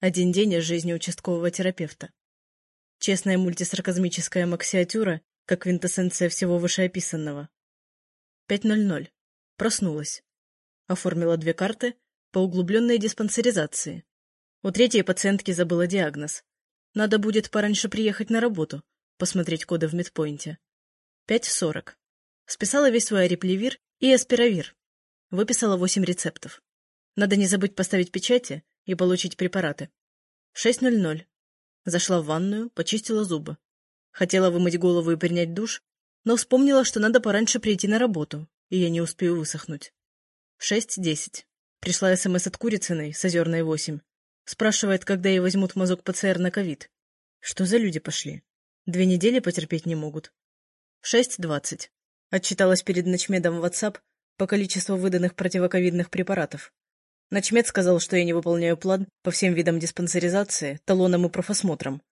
Один день из жизни участкового терапевта. Честная мультисарказмическая максиатюра, как квинтэссенция всего вышеописанного. 5.00. Проснулась. Оформила две карты по углубленной диспансеризации. У третьей пациентки забыла диагноз. Надо будет пораньше приехать на работу, посмотреть коды в медпоинте. 5.40. Списала весь свой ареплевир и аспиравир. Выписала 8 рецептов. Надо не забыть поставить печати и получить препараты. 6.00. Зашла в ванную, почистила зубы. Хотела вымыть голову и принять душ, но вспомнила, что надо пораньше прийти на работу, и я не успею высохнуть. 6.10. Пришла СМС от Курицыной с Озерной 8. Спрашивает, когда ей возьмут мазок ПЦР на ковид. Что за люди пошли? Две недели потерпеть не могут. 6.20. Отчиталась перед ночмедом в WhatsApp по количеству выданных противоковидных препаратов. Начмед сказал, что я не выполняю план по всем видам диспансеризации, талонам и профосмотрам.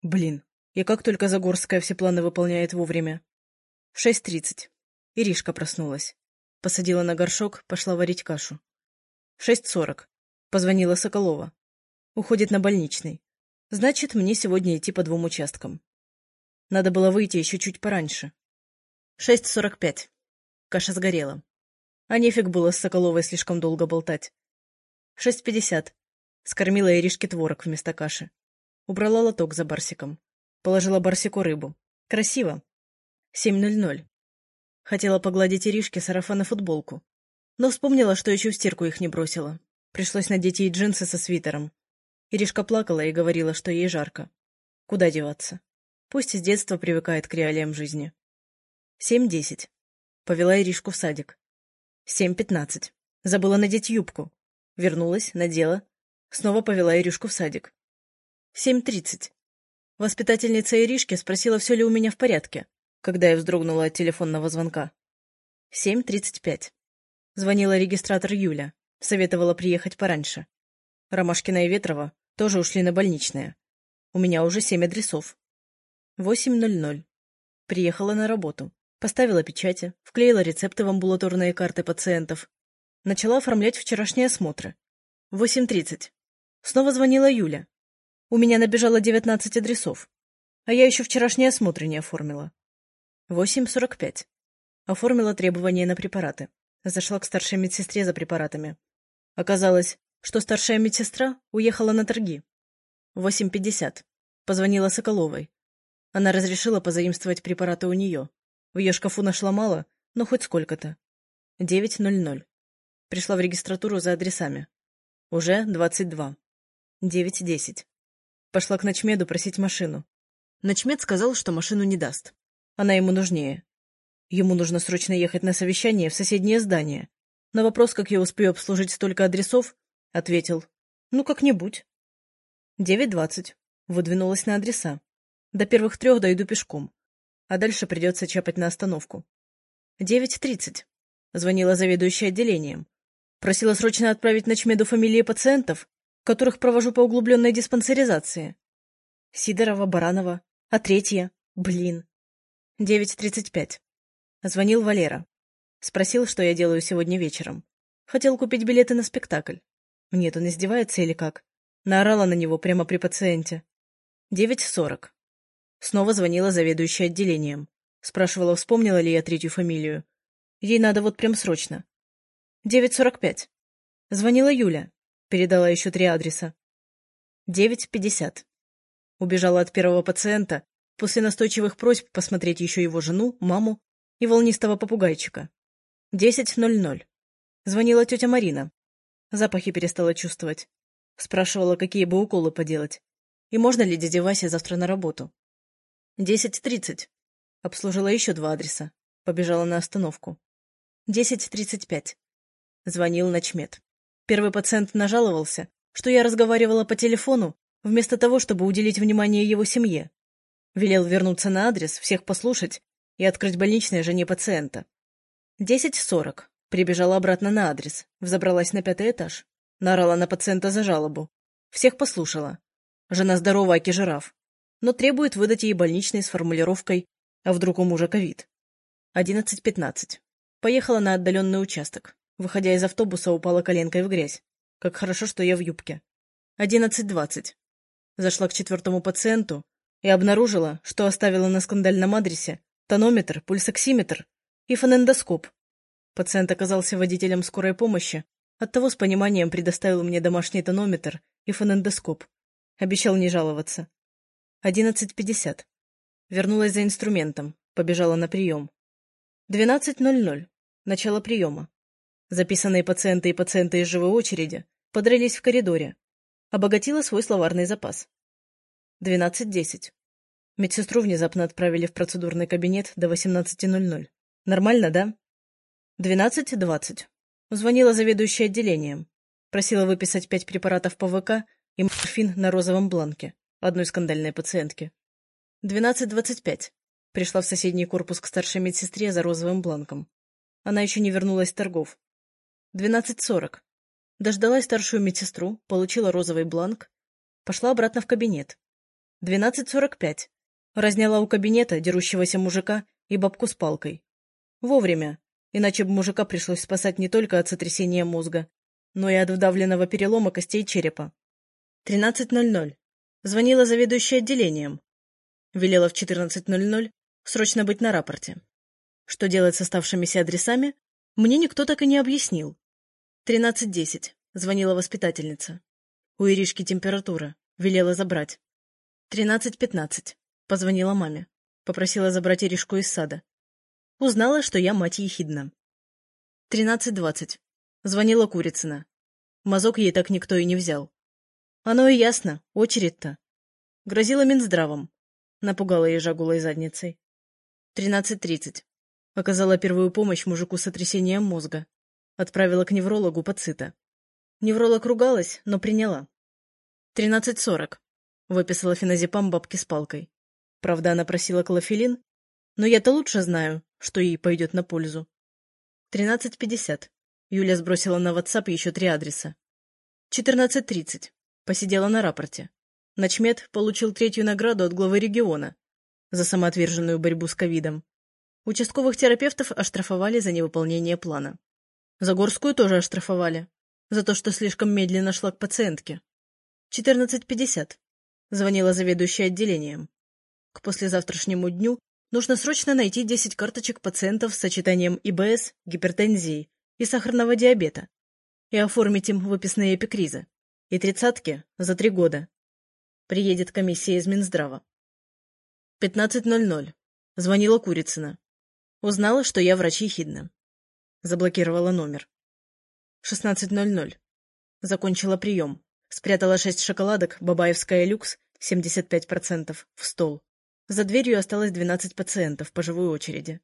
Блин, и как только Загорская все планы выполняет вовремя. В 6.30. Иришка проснулась. Посадила на горшок, пошла варить кашу. В 6.40. Позвонила Соколова. Уходит на больничный. Значит, мне сегодня идти по двум участкам. Надо было выйти еще чуть пораньше. 6.45. Каша сгорела. А нефиг было с Соколовой слишком долго болтать. Шесть пятьдесят. Скормила Иришке творог вместо каши. Убрала лоток за барсиком. Положила барсику рыбу. Красиво. Семь ноль ноль. Хотела погладить Иришке сарафан и футболку. Но вспомнила, что еще в стирку их не бросила. Пришлось надеть ей джинсы со свитером. Иришка плакала и говорила, что ей жарко. Куда деваться? Пусть с детства привыкает к реалиям жизни. Семь десять. Повела Иришку в садик. Семь пятнадцать. Забыла надеть юбку. Вернулась, надела. Снова повела Иришку в садик. Семь тридцать. Воспитательница Иришки спросила, все ли у меня в порядке, когда я вздрогнула от телефонного звонка. Семь тридцать пять. Звонила регистратор Юля, советовала приехать пораньше. Ромашкина и Ветрова тоже ушли на больничное. У меня уже семь адресов. Восемь ноль ноль. Приехала на работу. Поставила печати, вклеила рецепты в амбулаторные карты пациентов, Начала оформлять вчерашние осмотры. 8.30. Снова звонила Юля. У меня набежало 19 адресов. А я еще вчерашние осмотры не оформила. 8.45. Оформила требования на препараты. Зашла к старшей медсестре за препаратами. Оказалось, что старшая медсестра уехала на торги. 8.50. Позвонила Соколовой. Она разрешила позаимствовать препараты у нее. В ее шкафу нашла мало, но хоть сколько-то. 9.00. Пришла в регистратуру за адресами. Уже двадцать два. Девять десять. Пошла к Ночмеду просить машину. Ночмед сказал, что машину не даст. Она ему нужнее. Ему нужно срочно ехать на совещание в соседнее здание. На вопрос, как я успею обслужить столько адресов, ответил. Ну, как-нибудь. Девять двадцать. Выдвинулась на адреса. До первых трех дойду пешком. А дальше придется чапать на остановку. Девять тридцать. Звонила заведующая отделением. Просила срочно отправить ночмеду фамилии пациентов, которых провожу по углубленной диспансеризации. Сидорова, Баранова. А третья? Блин. Девять тридцать пять. Звонил Валера. Спросил, что я делаю сегодня вечером. Хотел купить билеты на спектакль. Нет, он издевается или как? Наорала на него прямо при пациенте. Девять сорок. Снова звонила заведующая отделением. Спрашивала, вспомнила ли я третью фамилию. Ей надо вот прям срочно. Девять сорок пять. Звонила Юля. Передала еще три адреса. Девять пятьдесят. Убежала от первого пациента после настойчивых просьб посмотреть еще его жену, маму и волнистого попугайчика. Десять ноль ноль. Звонила тетя Марина. Запахи перестала чувствовать. Спрашивала, какие бы уколы поделать. И можно ли дяде Васе завтра на работу. Десять тридцать. Обслужила еще два адреса. Побежала на остановку. Десять тридцать пять. Звонил начмет. Первый пациент нажаловался, что я разговаривала по телефону, вместо того, чтобы уделить внимание его семье. Велел вернуться на адрес, всех послушать и открыть больничное жене пациента. Десять сорок. Прибежала обратно на адрес, взобралась на пятый этаж. Наорала на пациента за жалобу. Всех послушала. Жена здорова, аки жираф. Но требует выдать ей больничный с формулировкой «А вдруг у мужа ковид?» Одиннадцать пятнадцать. Поехала на отдаленный участок. Выходя из автобуса, упала коленкой в грязь. Как хорошо, что я в юбке. 11.20. Зашла к четвертому пациенту и обнаружила, что оставила на скандальном адресе тонометр, пульсоксиметр и фонендоскоп. Пациент оказался водителем скорой помощи, оттого с пониманием предоставил мне домашний тонометр и фонендоскоп. Обещал не жаловаться. 11.50. Вернулась за инструментом, побежала на прием. 12.00. Начало приема. Записанные пациенты и пациенты из живой очереди подрались в коридоре. Обогатила свой словарный запас. 12.10. Медсестру внезапно отправили в процедурный кабинет до 18.00. Нормально, да? 12.20. Звонила заведующая отделением. Просила выписать пять препаратов ПВК и морфин на розовом бланке одной скандальной пациентки. 12.25. Пришла в соседний корпус к старшей медсестре за розовым бланком. Она еще не вернулась с торгов. 12.40. Дождалась старшую медсестру, получила розовый бланк, пошла обратно в кабинет. 12.45. Разняла у кабинета дерущегося мужика и бабку с палкой. Вовремя, иначе бы мужика пришлось спасать не только от сотрясения мозга, но и от вдавленного перелома костей черепа. 13.00. Звонила заведующая отделением. Велела в 14.00 срочно быть на рапорте. Что делать с оставшимися адресами, мне никто так и не объяснил. 13.10. Звонила воспитательница. У Иришки температура. Велела забрать. 13.15. Позвонила маме. Попросила забрать Иришку из сада. Узнала, что я мать Ехидна. 13.20. Звонила Курицына. Мазок ей так никто и не взял. Оно и ясно, очередь-то. Грозила Минздравом. Напугала ежа голой задницей. 13.30. Оказала первую помощь мужику сотрясением мозга. Отправила к неврологу пацита. Невролог ругалась, но приняла. 13.40. Выписала феназепам бабке с палкой. Правда, она просила клофелин, но я-то лучше знаю, что ей пойдет на пользу. 13.50. Юля сбросила на WhatsApp еще три адреса. 14.30. Посидела на рапорте. Начмед получил третью награду от главы региона за самоотверженную борьбу с ковидом. Участковых терапевтов оштрафовали за невыполнение плана. Загорскую тоже оштрафовали. За то, что слишком медленно шла к пациентке. 14.50. Звонила заведующая отделением. К послезавтрашнему дню нужно срочно найти 10 карточек пациентов с сочетанием ИБС, гипертензии и сахарного диабета и оформить им выписные эпикризы. И тридцатки за три года. Приедет комиссия из Минздрава. 15.00. Звонила Курицына. Узнала, что я врач Ехидна. Заблокировала номер. 16.00. Закончила прием. Спрятала шесть шоколадок, бабаевская люкс, 75%, в стол. За дверью осталось 12 пациентов по живой очереди.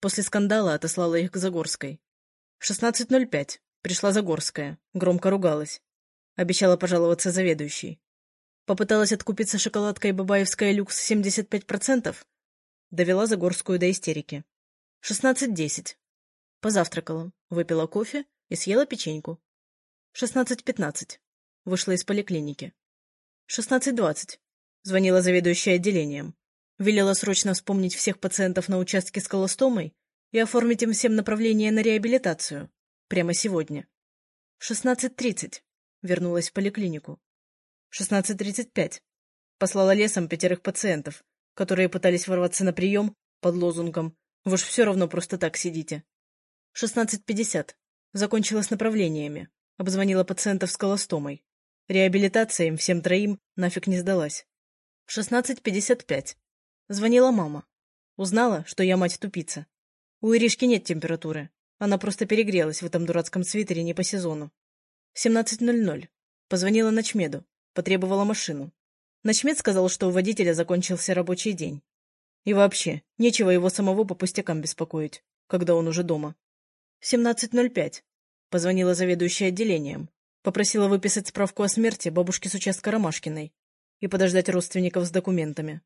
После скандала отослала их к Загорской. 16.05. Пришла Загорская. Громко ругалась. Обещала пожаловаться заведующей. Попыталась откупиться шоколадкой бабаевская люкс 75%. Довела Загорскую до истерики. 16.10. Позавтракала, выпила кофе и съела печеньку. 16.15. Вышла из поликлиники. 16.20. Звонила заведующая отделением. Велела срочно вспомнить всех пациентов на участке с колостомой и оформить им всем направление на реабилитацию. Прямо сегодня. 16.30. Вернулась в поликлинику. 16.35. Послала лесом пятерых пациентов, которые пытались ворваться на прием под лозунгом «Вы ж все равно просто так сидите». 16.50. Закончила с направлениями. Обзвонила пациентов с колостомой. Реабилитация им всем троим нафиг не сдалась. 16.55. Звонила мама. Узнала, что я мать-тупица. У Иришки нет температуры. Она просто перегрелась в этом дурацком свитере не по сезону. 17.00. Позвонила Ночмеду. Потребовала машину. Ночмед сказал, что у водителя закончился рабочий день. И вообще, нечего его самого по пустякам беспокоить, когда он уже дома. 17.05. Позвонила заведующая отделением. Попросила выписать справку о смерти бабушки с участка Ромашкиной и подождать родственников с документами.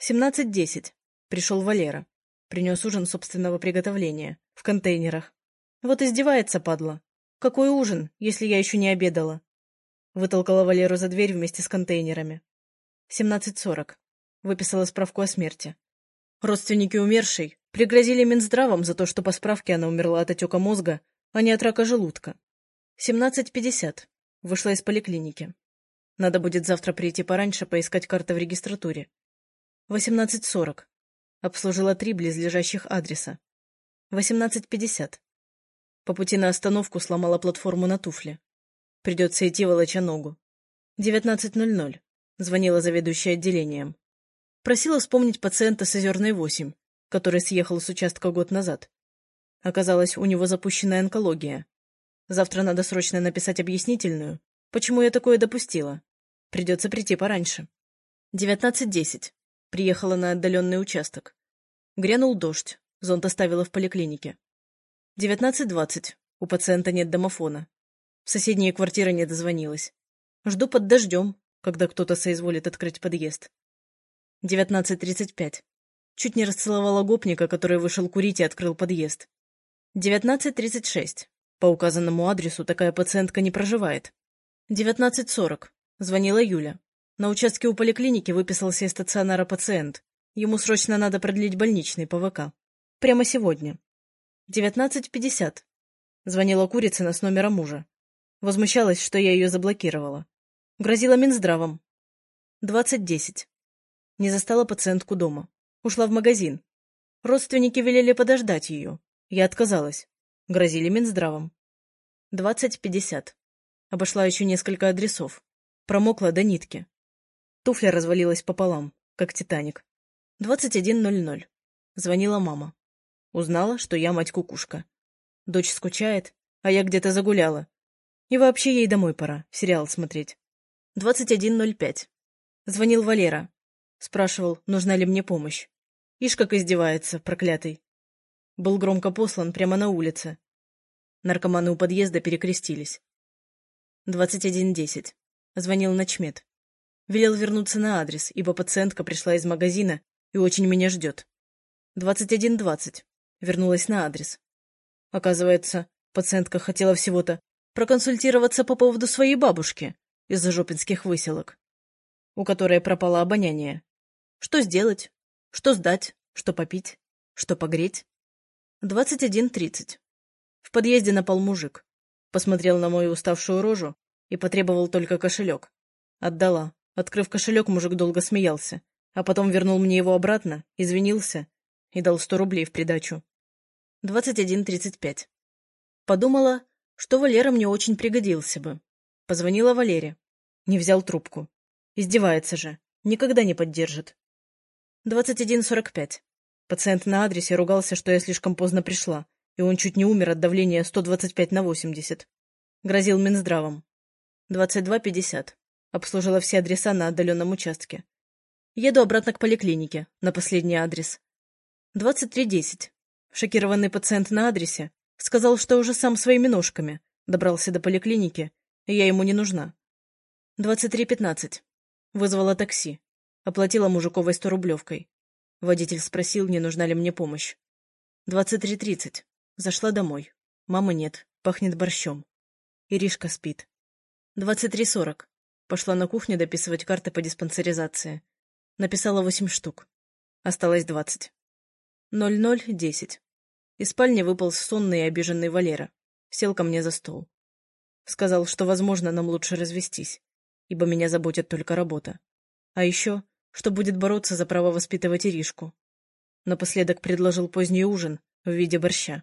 17.10. Пришел Валера. Принес ужин собственного приготовления, в контейнерах. Вот издевается, падла. Какой ужин, если я еще не обедала? Вытолкала Валеру за дверь вместе с контейнерами. 17.40. Выписала справку о смерти. Родственники умершей пригрозили Минздравом за то, что по справке она умерла от отека мозга, а не от рака желудка. 17.50. Вышла из поликлиники. Надо будет завтра прийти пораньше, поискать карты в регистратуре. 18.40. Обслужила три близлежащих адреса. 18.50. По пути на остановку сломала платформу на туфле. Придется идти волоча ногу. 19.00. Звонила заведующая отделением. Просила вспомнить пациента с Озерной 8, который съехал с участка год назад. Оказалось, у него запущенная онкология. Завтра надо срочно написать объяснительную, почему я такое допустила. Придется прийти пораньше. 19.10. Приехала на отдаленный участок. Грянул дождь. Зонт оставила в поликлинике. 19.20. У пациента нет домофона. В соседние квартиры не дозвонилась. Жду под дождем, когда кто-то соизволит открыть подъезд. 19.35. Чуть не расцеловала гопника, который вышел курить и открыл подъезд. 19.36. По указанному адресу такая пациентка не проживает. 19.40. Звонила Юля. На участке у поликлиники выписался из стационара пациент. Ему срочно надо продлить больничный по ВК. Прямо сегодня. 19.50. Звонила Курицына с номера мужа. Возмущалась, что я ее заблокировала. Грозила Минздравом. 20.10. Не застала пациентку дома. Ушла в магазин. Родственники велели подождать ее. Я отказалась. Грозили Минздравом. 20.50. Обошла еще несколько адресов. Промокла до нитки. Туфля развалилась пополам, как Титаник. 21.00. Звонила мама. Узнала, что я мать-кукушка. Дочь скучает, а я где-то загуляла. И вообще ей домой пора, сериал смотреть. 21.05. Звонил Валера. Спрашивал, нужна ли мне помощь. Ишь, как издевается, проклятый. Был громко послан прямо на улице. Наркоманы у подъезда перекрестились. 21.10. Звонил начмет. Велел вернуться на адрес, ибо пациентка пришла из магазина и очень меня ждет. 21.20. Вернулась на адрес. Оказывается, пациентка хотела всего-то проконсультироваться по поводу своей бабушки из-за жопинских выселок, у которой пропало обоняние. Что сделать? Что сдать? Что попить? Что погреть? 21.30. В подъезде напал мужик. Посмотрел на мою уставшую рожу и потребовал только кошелек. Отдала. Открыв кошелек, мужик долго смеялся, а потом вернул мне его обратно, извинился и дал сто рублей в придачу. 21.35. Подумала, что Валера мне очень пригодился бы. Позвонила Валере. Не взял трубку. Издевается же. Никогда не поддержит. 21.45. Пациент на адресе ругался, что я слишком поздно пришла, и он чуть не умер от давления 125 на 80. Грозил Минздравом. 22.50. Обслужила все адреса на отдаленном участке. Еду обратно к поликлинике, на последний адрес. 23.10. Шокированный пациент на адресе сказал, что уже сам своими ножками добрался до поликлиники, и я ему не нужна. 23.15. Вызвала такси. Оплатила мужиковой сторублевкой. Водитель спросил, не нужна ли мне помощь. 23.30. Зашла домой. Мамы нет, пахнет борщом. Иришка спит. 23.40. Пошла на кухню дописывать карты по диспансеризации. Написала восемь штук. Осталось двадцать. 00.10. Из спальни выпал сонный и обиженный Валера. Сел ко мне за стол. Сказал, что, возможно, нам лучше развестись, ибо меня заботит только работа. А еще что будет бороться за право воспитывать Иришку. Напоследок предложил поздний ужин в виде борща.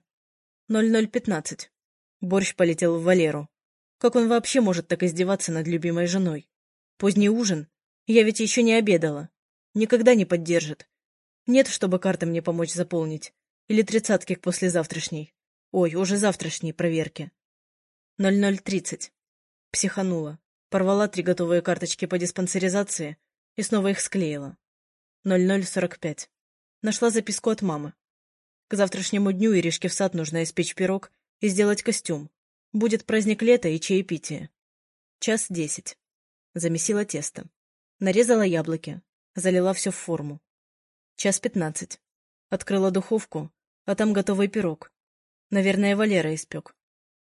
00.15. Борщ полетел в Валеру. Как он вообще может так издеваться над любимой женой? Поздний ужин? Я ведь еще не обедала. Никогда не поддержит. Нет, чтобы карты мне помочь заполнить. Или тридцатки к послезавтрашней. Ой, уже завтрашней проверки. 00.30. Психанула. Порвала три готовые карточки по диспансеризации и снова их склеила. 0045. Нашла записку от мамы. К завтрашнему дню Иришке в сад нужно испечь пирог и сделать костюм. Будет праздник лета и чаепитие. Час десять. Замесила тесто. Нарезала яблоки. Залила все в форму. Час пятнадцать. Открыла духовку, а там готовый пирог. Наверное, Валера испек.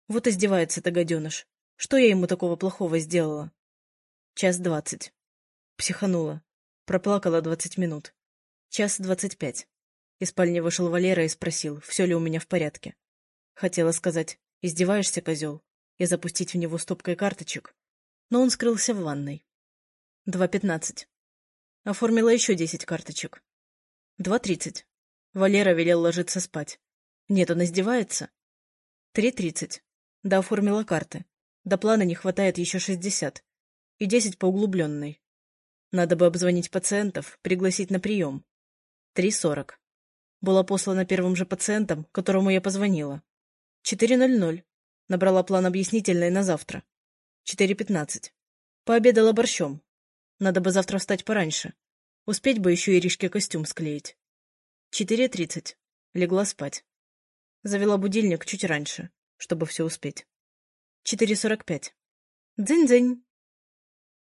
Вот издевается-то гаденыш. Что я ему такого плохого сделала? Час двадцать. Психанула. Проплакала двадцать минут. Час двадцать пять. Из спальни вышел Валера и спросил, все ли у меня в порядке. Хотела сказать, издеваешься, козел, и запустить в него стопкой карточек. но он скрылся в ванной. 2.15. Оформила еще десять карточек. 2.30. Валера велел ложиться спать. Нет, он издевается. 3.30. Да, оформила карты. До плана не хватает еще 60. И 10 по углубленной. Надо бы обзвонить пациентов, пригласить на прием. 3.40. Была послана первым же пациентом, которому я позвонила. 4.00. Набрала план объяснительный на завтра. 4.15. Пообедала борщом. Надо бы завтра встать пораньше. Успеть бы еще Иришке костюм склеить. 4.30. Легла спать. Завела будильник чуть раньше, чтобы все успеть. 4.45. Дзынь-дзынь.